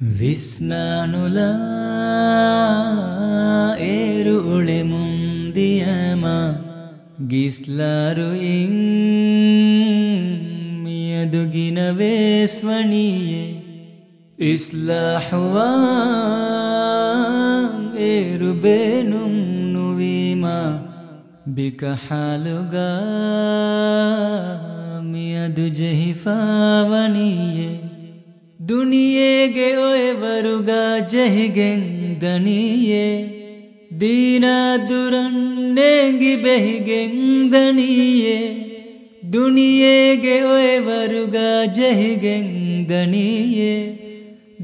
स्नु लरु उळे मुन्दय मास्ल रुयि मि अुगीनस्वणि इस्ला हुवा एरुकुजिफावणीय दुनिे गे वय वरुगा जनि दीना दूर बहिगेन्दे दुनिे गे ओय वरुगा जय दनिे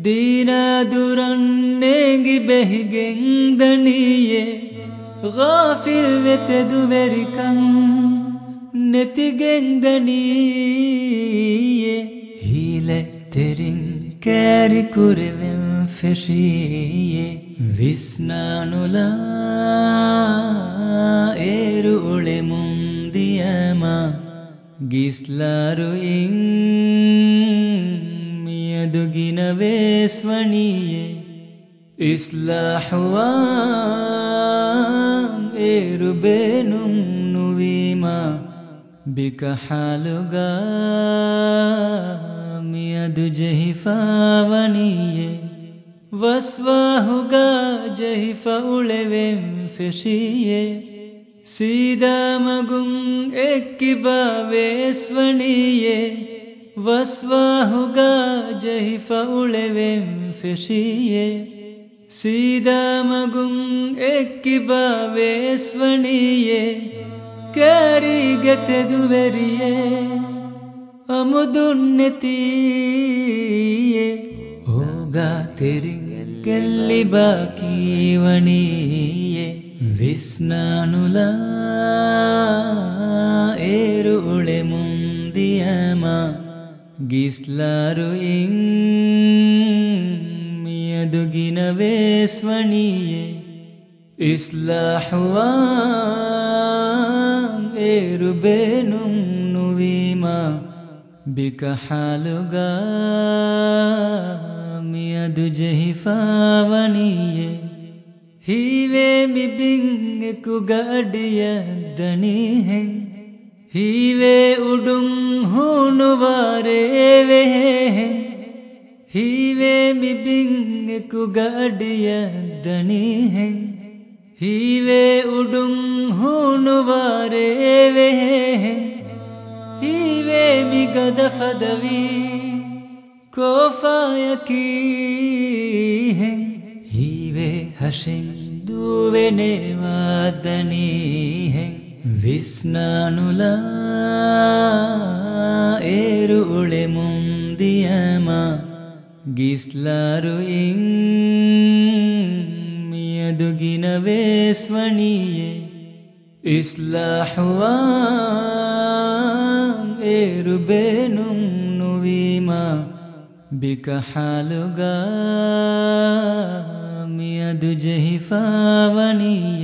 दीना दूर बहिगेन्दनि गाफि दुवेरिकां नतिगेन्दनि हिल തെരിങ്കേറി കുരുവിം ഫെഷിയെ വിസ്നാണുല ഏരുളെ മുന്തിയമ ഗീസ്ലാരു യതുകിന വേസ്വണിയെ ഇസ്ലാഹുവാ ഏറുബേനും നുവീമ ബിക ഹാലുഗാ अदु फावणीये वस्वाहुगा जहि फौळवें फिषीये सीदामगुं मगु एकावे वस्वाहुगा जहि फौळवें फिषीये सीदामगुं शशि ए सीदा मगु ಅಮುದುನ್ನೆತೀಯೇ ಹೋಗ ತೆರಿಗೆಲ್ಲಿ ಬಾಕೀವಣಿಯೇ ವಿಸ್ನಾನುಲ ಏರು ಉಳೆ ಮುಂದಿಯಮ ಗೀಸ್ಲಾರು ಇಂಗಿನ ವೇಸ್ವಣಿಯೇ ಇಸ್ಲಾಹುವ ಏರು ಬೇನು ನುವೀಮಾ बे कालगा मे अदु जहिणी हिवे मिबिङ्गगडयदनी है हिवे उडुङ्गेहे हिवे मिबिङ्गगडयदनी है हिवे उडुङ्गेहे हे हिवे मि कद पदवी कोफाय की है हिवे हसिं दुवेदनी है विष्णानुला एरुस्लयियदुगि न वेष्वणीय ಏರುಳೆ ಮುಂದಿಯಮ ಗಿಸ್ಲಾರು ಮಿಯದುಗಿನ ವೇಸ್ವಣಿಯೇ ಇಸ್ಲಾಹುವಾ ಏರುಬೇನುಂ ನುವೀಮ ಬಿಕ ಹಾಲುಗಾ ಮಿಯದು ಜಹಿಫಾವಣಿಯೇ